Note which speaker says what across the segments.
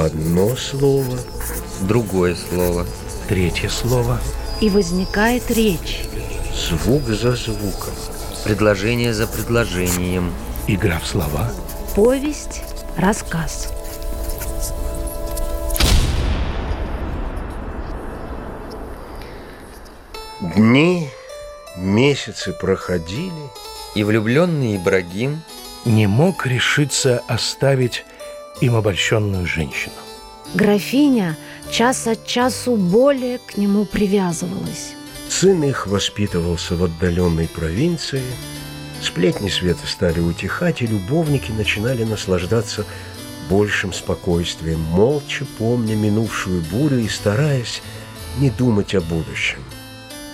Speaker 1: Одно слово.
Speaker 2: Другое слово.
Speaker 3: Третье слово.
Speaker 4: И возникает речь.
Speaker 1: Звук за звуком.
Speaker 2: Предложение за предложением.
Speaker 3: Игра в слова.
Speaker 4: Повесть, рассказ.
Speaker 1: Дни, месяцы проходили.
Speaker 2: И влюбленный Ибрагим
Speaker 3: Не мог решиться оставить им обольщенную женщину.
Speaker 4: Графиня час от часу более к нему привязывалась.
Speaker 1: Сын их воспитывался в отдаленной провинции. Сплетни света стали утихать, и любовники начинали наслаждаться большим спокойствием, молча помня минувшую бурю и стараясь не думать о будущем.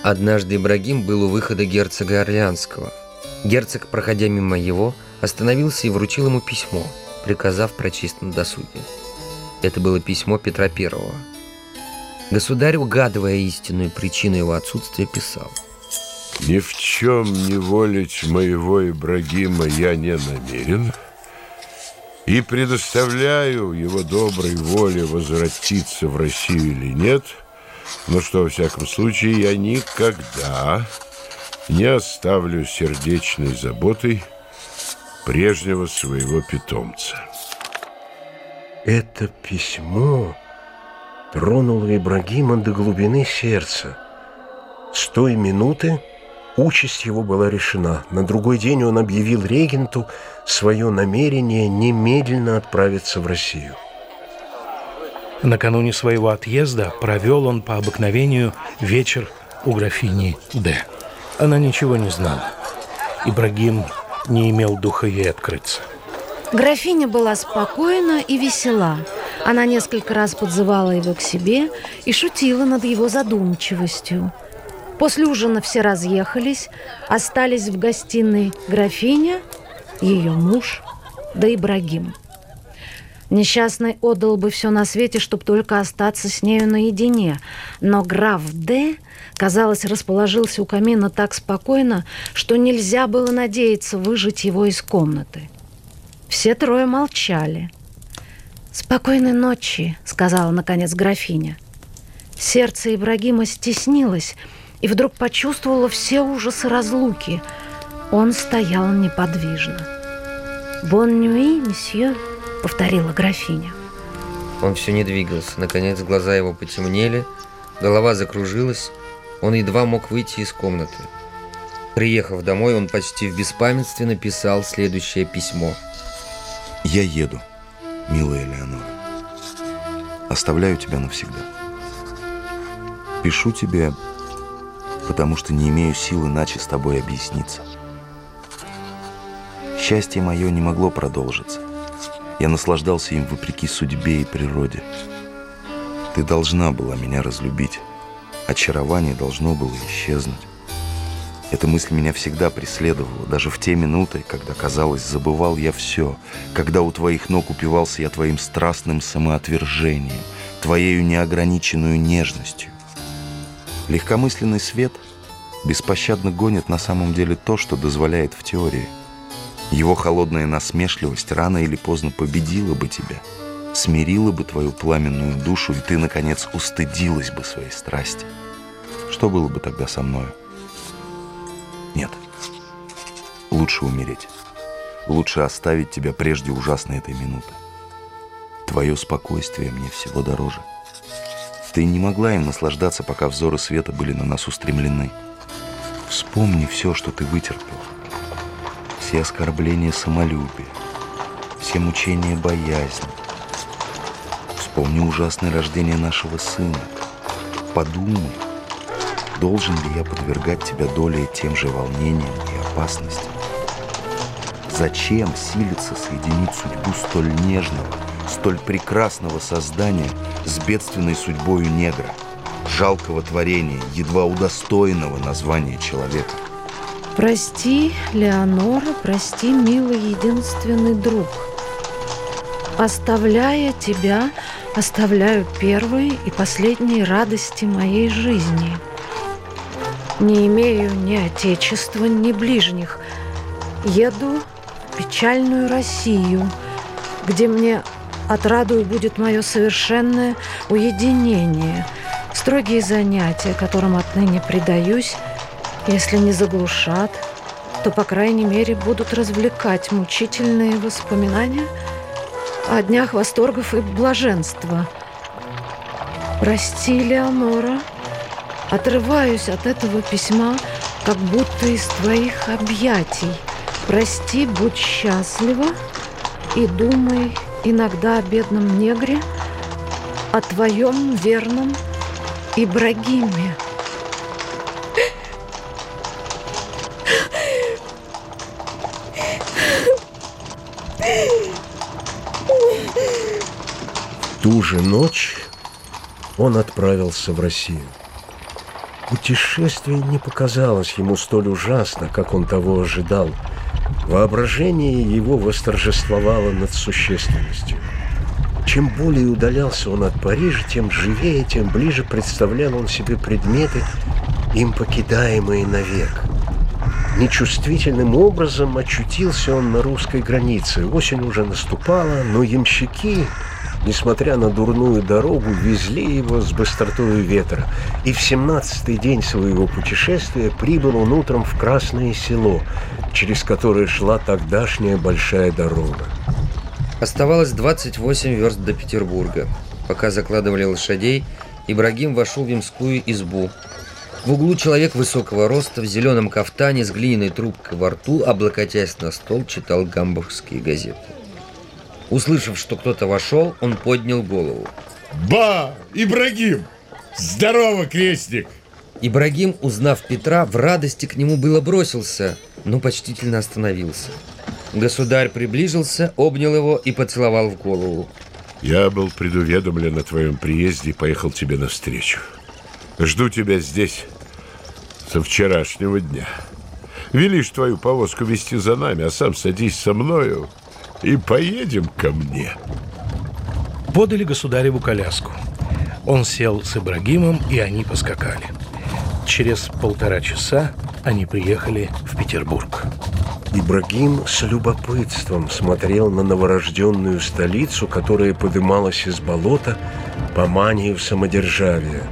Speaker 2: Однажды Ибрагим был у выхода герцога Орлеанского. Герцог, проходя мимо его, остановился и вручил ему письмо, приказав прочесть на досуге. Это было письмо Петра Первого. Государь, угадывая истинную причину его отсутствия, писал.
Speaker 5: Ни в чем не волить моего Ибрагима я не намерен и предоставляю его доброй воле возвратиться в Россию или нет, но что, во всяком случае, я никогда не оставлю сердечной заботой прежнего своего питомца.
Speaker 1: Это письмо тронуло Ибрагима до глубины сердца. С той минуты участь его была решена. На другой день он объявил регенту свое намерение немедленно отправиться в Россию.
Speaker 3: Накануне своего отъезда провел он по обыкновению вечер у графини Д. Она ничего не знала. Ибрагим не имел духа ей открыться.
Speaker 4: Графиня была спокойна и весела. Она несколько раз подзывала его к себе и шутила над его задумчивостью. После ужина все разъехались, остались в гостиной графиня, ее муж, да Ибрагим. Несчастный отдал бы все на свете, чтобы только остаться с нею наедине. Но граф Д, казалось, расположился у камина так спокойно, что нельзя было надеяться выжить его из комнаты. Все трое молчали. «Спокойной ночи», — сказала, наконец, графиня. Сердце Ибрагима стеснилось и вдруг почувствовало все ужасы разлуки. Он стоял неподвижно. «Бон нюи, месье», — повторила графиня.
Speaker 2: Он все не двигался. Наконец глаза его потемнели, голова закружилась. Он едва мог выйти из комнаты. Приехав домой, он почти в беспамятстве написал следующее письмо.
Speaker 6: Я еду, милая Элеонора. Оставляю тебя навсегда. Пишу тебе, потому что не имею сил иначе с тобой объясниться. Счастье мое не могло продолжиться. Я наслаждался им вопреки судьбе и природе. Ты должна была меня разлюбить. Очарование должно было исчезнуть. Эта мысль меня всегда преследовала, даже в те минуты, когда, казалось, забывал я все, когда у твоих ног упивался я твоим страстным самоотвержением, твоею неограниченную нежностью. Легкомысленный свет беспощадно гонит на самом деле то, что дозволяет в теории. Его холодная насмешливость рано или поздно победила бы тебя, смирила бы твою пламенную душу, и ты, наконец, устыдилась бы своей страсти. Что было бы тогда со мною? Нет. Лучше умереть. Лучше оставить тебя прежде ужасной этой минуты. Твое спокойствие мне всего дороже. Ты не могла им наслаждаться, пока взоры света были на нас устремлены. Вспомни все, что ты вытерпел. Все оскорбления самолюбия, все мучения боязни. Вспомни ужасное рождение нашего сына. Подумай, должен ли я подвергать тебя долей тем же волнениям и опасностям? Зачем силиться соединить судьбу столь нежного, столь прекрасного создания с бедственной судьбою негра, жалкого творения, едва удостоенного названия человека?
Speaker 4: Прости, Леонора, прости, милый единственный друг. Оставляя тебя, оставляю первые и последние радости моей жизни. Не имею ни отечества, ни ближних. Еду в печальную Россию, где мне Отрадою будет мое совершенное уединение, строгие занятия, которым отныне предаюсь, если не заглушат, то, по крайней мере, будут развлекать мучительные воспоминания о днях восторгов и блаженства. Прости, Леонора, отрываюсь от этого письма, как будто из твоих объятий. Прости, будь счастлива и думай иногда о бедном негре, о твоем верном Ибрагиме.
Speaker 1: Ту же ночь он отправился в Россию. Путешествие не показалось ему столь ужасно, как он того ожидал. Воображение его восторжествовало над существенностью. Чем более удалялся он от Парижа, тем живее, тем ближе представлял он себе предметы, им покидаемые навек. Нечувствительным образом очутился он на русской границе. Осень уже наступала, но ямщики несмотря на дурную дорогу, везли его с быстротой ветра. И в семнадцатый день своего путешествия прибыл он утром в Красное село, через которое шла тогдашняя большая дорога.
Speaker 2: Оставалось 28 верст до Петербурга. Пока закладывали лошадей, Ибрагим вошел в ямскую избу. В углу человек высокого роста в зеленом кафтане с глиняной трубкой во рту, облокотясь на стол, читал гамбургские газеты. Услышав, что кто-то вошел, он поднял голову.
Speaker 5: Ба! Ибрагим! Здорово, крестник!
Speaker 2: Ибрагим, узнав Петра, в радости к нему было бросился, но почтительно остановился. Государь приближился, обнял его и поцеловал в голову.
Speaker 5: Я был предуведомлен о твоем приезде и поехал тебе навстречу. Жду тебя здесь со вчерашнего дня. Велишь твою повозку вести за нами, а сам садись со мною и поедем ко мне.
Speaker 3: Подали государеву коляску. Он сел с Ибрагимом, и они поскакали. Через полтора часа они приехали в Петербург.
Speaker 1: Ибрагим с любопытством смотрел на новорожденную столицу, которая подымалась из болота по мании в самодержавие.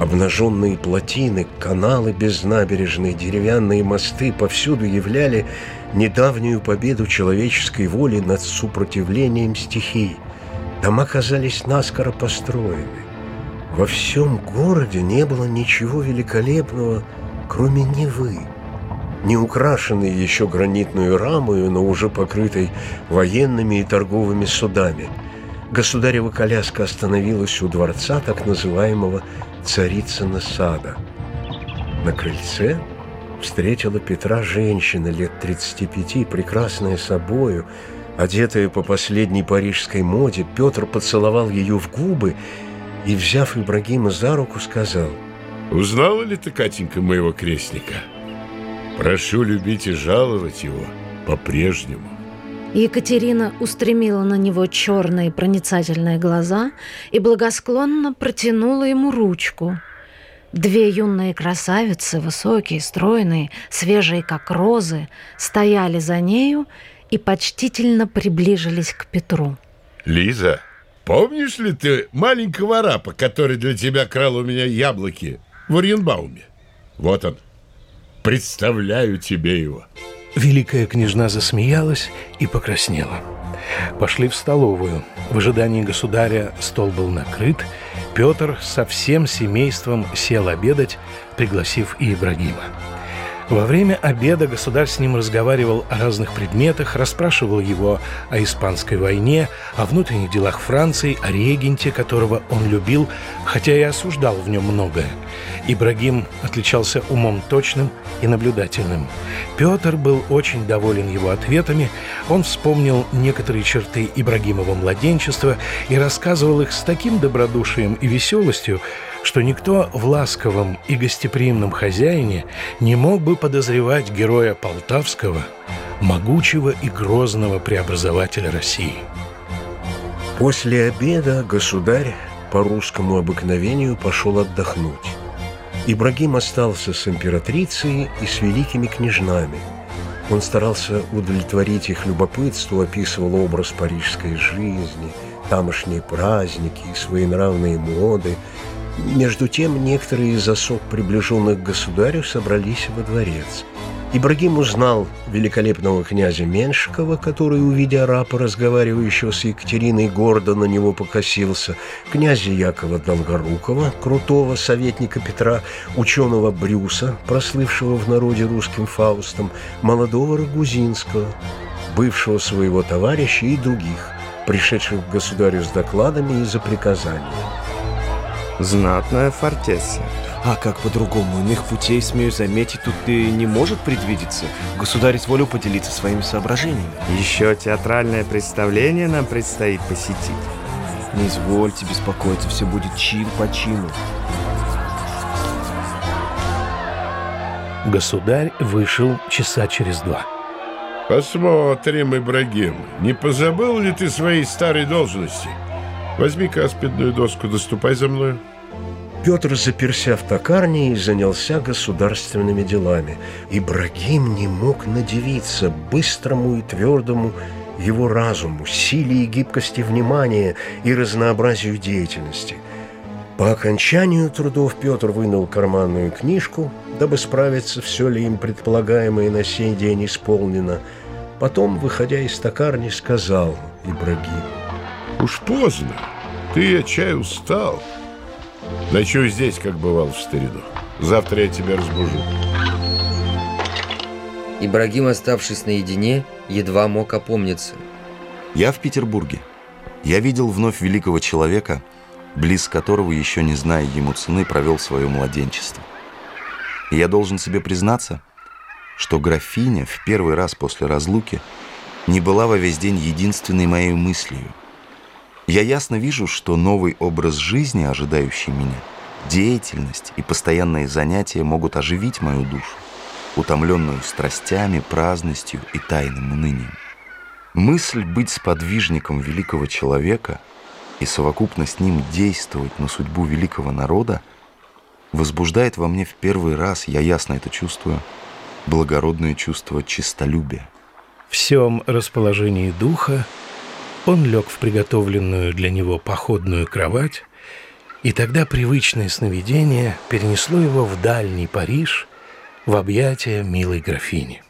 Speaker 1: Обнаженные плотины, каналы безнабережные, деревянные мосты повсюду являли недавнюю победу человеческой воли над супротивлением стихий. Дома казались наскоро построены. Во всем городе не было ничего великолепного, кроме Невы, не украшенной еще гранитную рамою, но уже покрытой военными и торговыми судами. Государева коляска остановилась у дворца так называемого Царицына сада. На крыльце встретила Петра женщина лет 35, прекрасная собою, одетая по последней парижской моде. Петр поцеловал ее в губы и, взяв Ибрагима за руку, сказал,
Speaker 5: «Узнала ли ты, Катенька, моего крестника? Прошу любить и жаловать его по-прежнему».
Speaker 4: Екатерина устремила на него черные проницательные глаза и благосклонно протянула ему ручку – Две юные красавицы, высокие, стройные, свежие, как розы, стояли за нею и почтительно приближились к Петру.
Speaker 5: Лиза, помнишь ли ты маленького арапа, который для тебя крал у меня яблоки в Оренбауме? Вот он. Представляю тебе его.
Speaker 3: Великая княжна засмеялась и покраснела. Пошли в столовую. В ожидании государя стол был накрыт, Петр со всем семейством сел обедать, пригласив и Ибрагима. Во время обеда государь с ним разговаривал о разных предметах, расспрашивал его о Испанской войне, о внутренних делах Франции, о регенте, которого он любил, хотя и осуждал в нем многое. Ибрагим отличался умом точным и наблюдательным. Петр был очень доволен его ответами. Он вспомнил некоторые черты Ибрагимова младенчества и рассказывал их с таким добродушием и веселостью, что никто в ласковом и гостеприимном хозяине не мог бы подозревать героя Полтавского, могучего и грозного преобразователя России.
Speaker 1: После обеда государь по русскому обыкновению пошел отдохнуть. Ибрагим остался с императрицей и с великими княжнами. Он старался удовлетворить их любопытство, описывал образ парижской жизни, тамошние праздники своенравные моды. Между тем, некоторые из особ, приближенных к государю, собрались во дворец – Ибрагим узнал великолепного князя Меншикова, который, увидя рапа, разговаривающего с Екатериной, гордо на него покосился, князя Якова Долгорукова, крутого советника Петра, ученого Брюса, прослывшего в народе русским Фаустом, молодого Рогузинского, бывшего своего товарища и других, пришедших к государю с докладами и за приказаниями.
Speaker 7: Знатная фортеция.
Speaker 8: А как по-другому? Иных путей, смею заметить, тут и не может предвидеться. Государь изволил поделиться своими соображениями.
Speaker 7: Еще театральное представление нам предстоит посетить.
Speaker 8: Не извольте беспокоиться, все будет чин по чину.
Speaker 3: Государь вышел часа через два.
Speaker 5: Посмотрим, Ибрагим, не позабыл ли ты своей старой должности? Возьми-ка аспидную доску, доступай за мною.
Speaker 1: Петр заперся в токарне и занялся государственными делами. Ибрагим не мог надевиться быстрому и твердому его разуму, силе и гибкости внимания и разнообразию деятельности. По окончанию трудов Петр вынул карманную книжку, дабы справиться, все ли им предполагаемое на сей день исполнено. Потом, выходя из токарни, сказал Ибрагим.
Speaker 5: «Уж поздно. Ты, я чай, устал». Ночуй здесь, как бывал в старину. Завтра я тебя разбужу.
Speaker 2: Ибрагим, оставшись наедине, едва мог опомниться.
Speaker 6: Я в Петербурге. Я видел вновь великого человека, близ которого, еще не зная ему цены, провел свое младенчество. И я должен себе признаться, что графиня в первый раз после разлуки не была во весь день единственной моей мыслью – я ясно вижу, что новый образ жизни, ожидающий меня, деятельность и постоянные занятия могут оживить мою душу, утомленную страстями, праздностью и тайным унынием. Мысль быть сподвижником великого человека и совокупно с ним действовать на судьбу великого народа возбуждает во мне в первый раз, я ясно это чувствую, благородное чувство чистолюбия.
Speaker 3: В всем расположении духа он лег в приготовленную для него походную кровать, и тогда привычное сновидение перенесло его в дальний Париж, в объятия милой графини.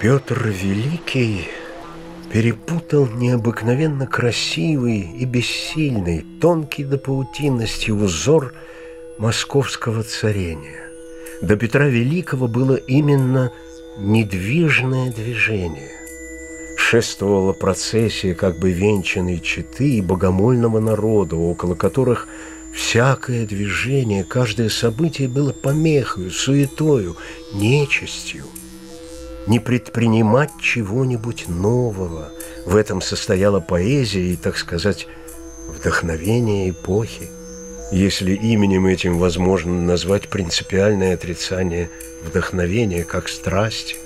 Speaker 1: Петр Великий перепутал необыкновенно красивый и бессильный, тонкий до паутинности узор московского царения. До Петра Великого было именно недвижное движение шествовала процессия как бы венчанной четы и богомольного народа, около которых всякое движение, каждое событие было помехою, суетою, нечистью. Не предпринимать чего-нибудь нового. В этом состояла поэзия и, так сказать, вдохновение эпохи. Если именем этим возможно назвать принципиальное отрицание вдохновения как страсти,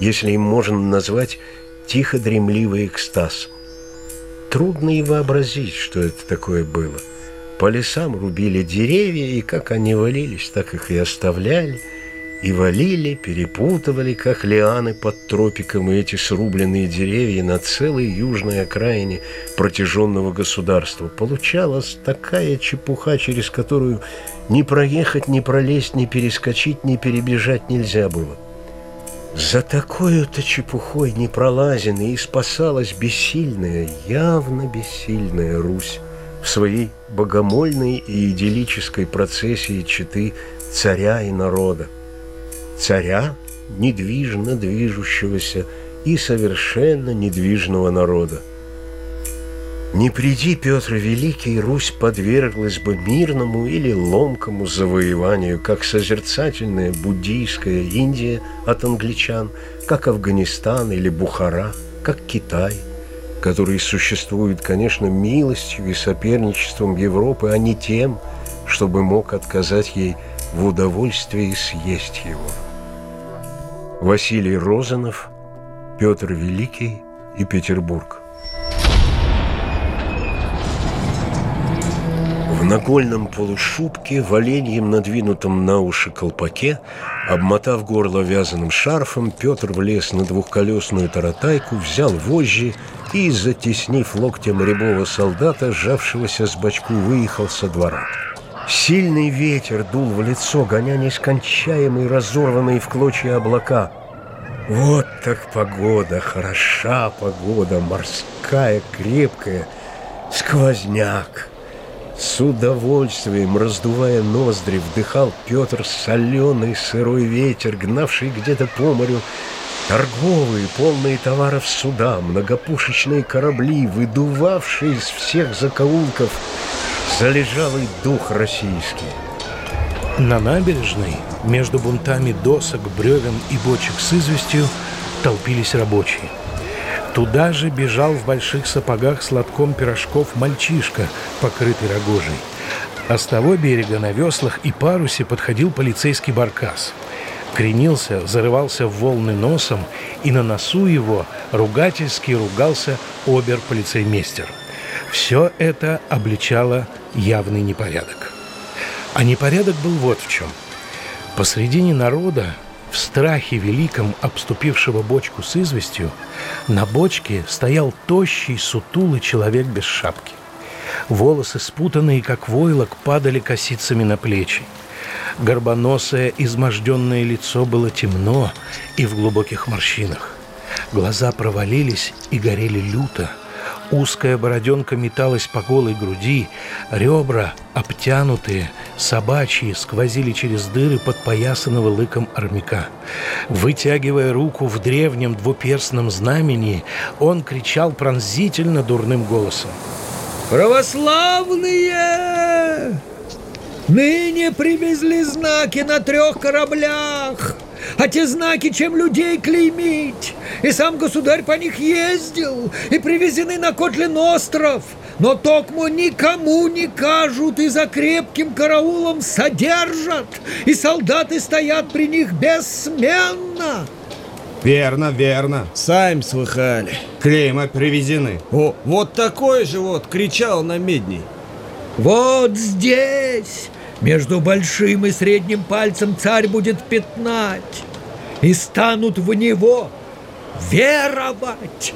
Speaker 1: если им можно назвать тихо-дремливый экстаз. Трудно и вообразить, что это такое было. По лесам рубили деревья, и как они валились, так их и оставляли. И валили, перепутывали, как лианы под тропиком, и эти срубленные деревья на целой южной окраине протяженного государства. Получалась такая чепуха, через которую ни проехать, ни пролезть, ни перескочить, ни перебежать нельзя было. За такую-то чепухой не пролазен и спасалась бессильная, явно бессильная Русь в своей богомольной и идиллической процессии читы царя и народа. Царя, недвижно движущегося и совершенно недвижного народа. Не приди Петр Великий, Русь подверглась бы мирному или ломкому завоеванию, как созерцательная буддийская Индия от англичан, как Афганистан или Бухара, как Китай, который существует, конечно, милостью и соперничеством Европы, а не тем, чтобы мог отказать ей в удовольствии съесть его. Василий Розанов, Петр Великий и Петербург. Нагольном полушубке, в оленьем надвинутом на уши колпаке, обмотав горло вязаным шарфом, Петр влез на двухколесную таратайку, взял вожжи и, затеснив локтем рябого солдата, сжавшегося с бочку, выехал со двора. Сильный ветер дул в лицо, гоня нескончаемые разорванные в клочья облака. Вот так погода, хороша погода, морская, крепкая, сквозняк. С удовольствием, раздувая ноздри, вдыхал Петр соленый сырой ветер, гнавший где-то по морю торговые, полные товаров суда, многопушечные корабли, выдувавшие из всех закоулков залежалый дух российский.
Speaker 3: На набережной, между бунтами досок, бревен и бочек с известью, толпились рабочие – Туда же бежал в больших сапогах с лотком пирожков мальчишка, покрытый рогожей. А с того берега на веслах и парусе подходил полицейский баркас. Кренился, зарывался в волны носом, и на носу его ругательски ругался обер-полицеймейстер. Все это обличало явный непорядок. А непорядок был вот в чем. Посредине народа в страхе великом обступившего бочку с известью, на бочке стоял тощий, сутулый человек без шапки. Волосы, спутанные, как войлок, падали косицами на плечи. Горбоносое, изможденное лицо было темно и в глубоких морщинах. Глаза провалились и горели люто – Узкая бороденка металась по голой груди, ребра, обтянутые, собачьи, сквозили через дыры подпоясанного лыком армяка. Вытягивая руку в древнем двуперстном знамени, он кричал пронзительно дурным голосом.
Speaker 9: «Православные! Ныне привезли знаки на трех кораблях!» А те знаки, чем людей клеймить. И сам государь по них ездил, и привезены на Котлин остров. Но токмо никому не кажут и за крепким караулом содержат, и солдаты стоят при них бессменно.
Speaker 8: Верно, верно. Сами слыхали. Клейма привезены. О, вот такой же вот кричал на медней.
Speaker 9: Вот здесь между большим и средним пальцем царь будет пятнать, и станут в него веровать.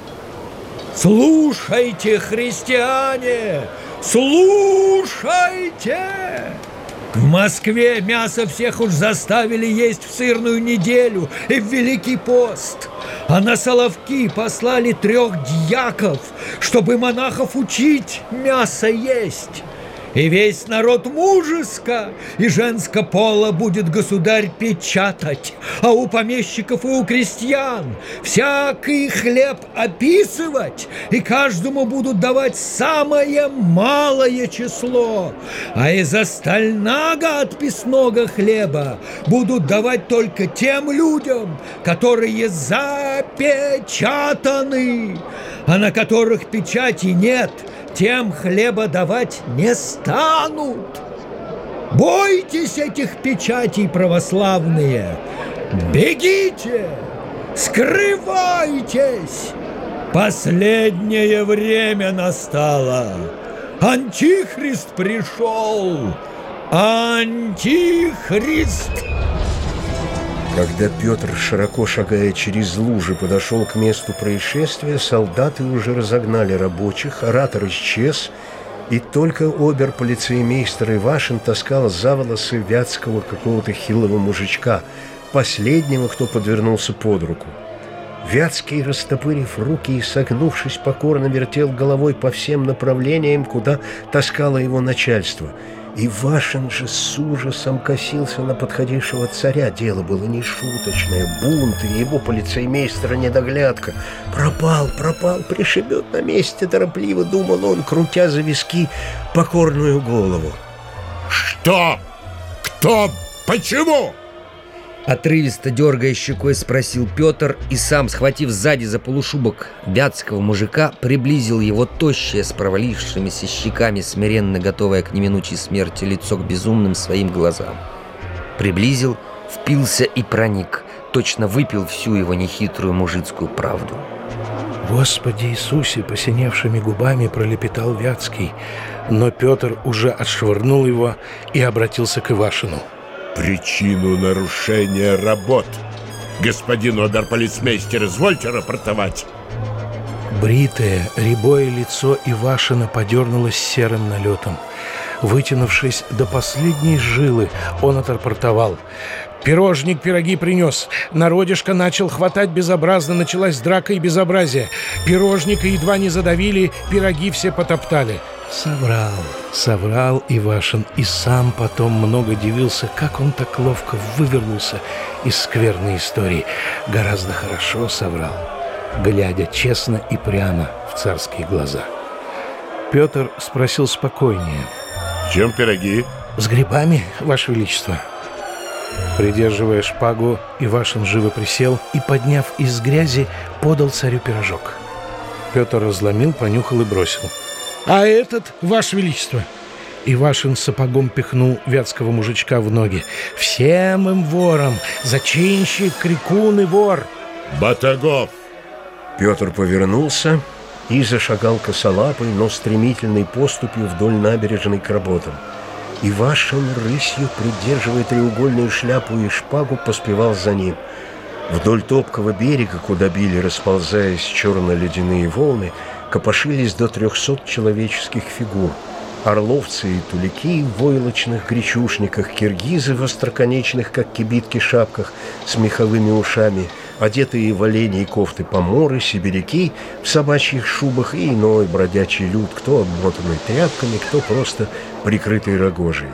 Speaker 9: Слушайте, христиане, слушайте! В Москве мясо всех уж заставили есть в сырную неделю и в Великий пост. А на Соловки послали трех дьяков, чтобы монахов учить мясо есть. И весь народ мужеско и женско пола будет государь печатать, а у помещиков и у крестьян всякий хлеб описывать, и каждому будут давать самое малое число, а из остального отписного хлеба будут давать только тем людям, которые запечатаны, а на которых печати нет – тем хлеба давать не станут. Бойтесь этих печатей православные, бегите, скрывайтесь. Последнее время настало. Антихрист пришел. Антихрист!
Speaker 1: Когда Петр, широко шагая через лужи, подошел к месту происшествия, солдаты уже разогнали рабочих, оратор исчез, и только обер-полицеймейстер Ивашин таскал за волосы вятского какого-то хилого мужичка, последнего, кто подвернулся под руку. Вятский, растопырив руки и согнувшись, покорно вертел головой по всем направлениям, куда таскало его начальство – и Вашин же с ужасом косился на подходившего царя. Дело было не шуточное. Бунт и его полицеймейстера недоглядка. Пропал, пропал, пришибет на месте торопливо, думал он, крутя за виски покорную голову.
Speaker 5: Что? Кто? Почему?
Speaker 2: Отрывисто дергая щекой спросил Петр и сам, схватив сзади за полушубок вятского мужика, приблизил его тощее с провалившимися щеками, смиренно готовое к неминучей смерти лицо к безумным своим глазам. Приблизил, впился и проник, точно выпил всю его нехитрую мужицкую правду.
Speaker 3: Господи Иисусе, посиневшими губами пролепетал Вятский, но Петр уже отшвырнул его и обратился к Ивашину.
Speaker 5: Причину нарушения работ. Господин оберполицмейстер, извольте рапортовать.
Speaker 3: Бритое, рябое лицо Ивашина подернулось серым налетом. Вытянувшись до последней жилы, он отрапортовал. Пирожник пироги принес. Народишко начал хватать безобразно, началась драка и безобразие. Пирожника едва не задавили, пироги все потоптали. Соврал, соврал Ивашин и сам потом много дивился, как он так ловко вывернулся из скверной истории. Гораздо хорошо соврал, глядя честно и прямо в царские глаза. Петр спросил спокойнее.
Speaker 5: Чем пироги?
Speaker 3: С грибами, Ваше Величество. Придерживая шпагу, Ивашин живо присел и, подняв из грязи, подал царю пирожок. Петр разломил, понюхал и бросил. «А этот, Ваше Величество!» Ивашин сапогом пихнул вятского мужичка в ноги. «Всем им вором! Зачинщик, крикун и вор!»
Speaker 5: Батагов!
Speaker 1: Петр повернулся и зашагал косолапой, но стремительной поступью вдоль набережной к работам. Ивашин рысью, придерживая треугольную шляпу и шпагу, поспевал за ним. Вдоль топкого берега, куда били, расползаясь черно-ледяные волны, копошились до трехсот человеческих фигур. Орловцы и тулики в войлочных гречушниках, киргизы в остроконечных, как кибитки, шапках с меховыми ушами, одетые в оленей кофты поморы, сибиряки в собачьих шубах и иной бродячий люд, кто обмотанный тряпками, кто просто прикрытый рогожей.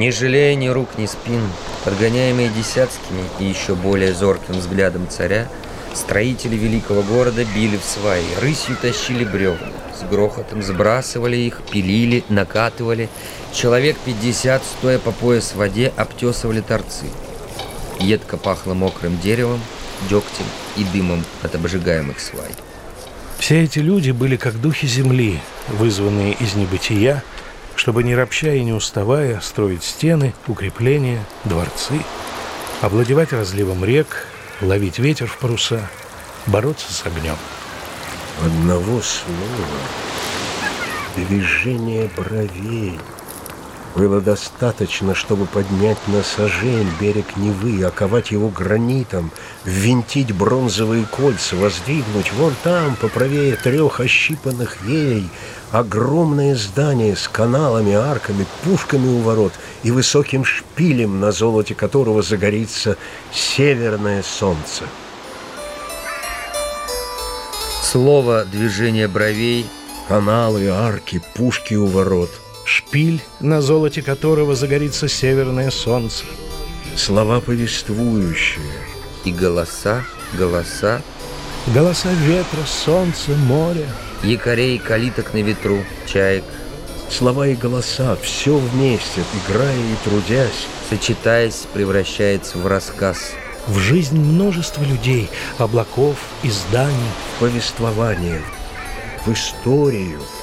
Speaker 2: Не жалея ни рук, ни спин, подгоняемые десятскими и еще более зорким взглядом царя, строители великого города били в сваи, рысью тащили бревна, с грохотом сбрасывали их, пилили, накатывали. Человек пятьдесят, стоя по пояс в воде, обтесывали торцы. Едко пахло мокрым деревом, дегтем и дымом от обжигаемых свай.
Speaker 3: Все эти люди были как духи земли, вызванные из небытия, чтобы не ропща и не уставая строить стены, укрепления, дворцы, овладевать разливом рек, ловить ветер в паруса, бороться с огнем.
Speaker 1: Одного слова, движения бровей было достаточно, чтобы поднять на сажень берег Невы, оковать его гранитом, ввинтить бронзовые кольца, воздвигнуть вон там, поправее трех ощипанных ей, огромное здание с каналами, арками, пушками у ворот и высоким шпилем, на золоте которого загорится северное солнце.
Speaker 2: Слово «движение бровей»
Speaker 1: Каналы, арки, пушки у ворот.
Speaker 3: Шпиль, на золоте которого загорится северное солнце.
Speaker 1: Слова повествующие.
Speaker 2: и голоса, голоса,
Speaker 3: Голоса ветра, солнца, моря.
Speaker 2: якорей, калиток на ветру, чаек,
Speaker 1: Слова и голоса, все вместе, играя и трудясь.
Speaker 2: сочетаясь, превращается в рассказ.
Speaker 3: В жизнь множество людей, облаков и зданий.
Speaker 1: в повествование, в историю –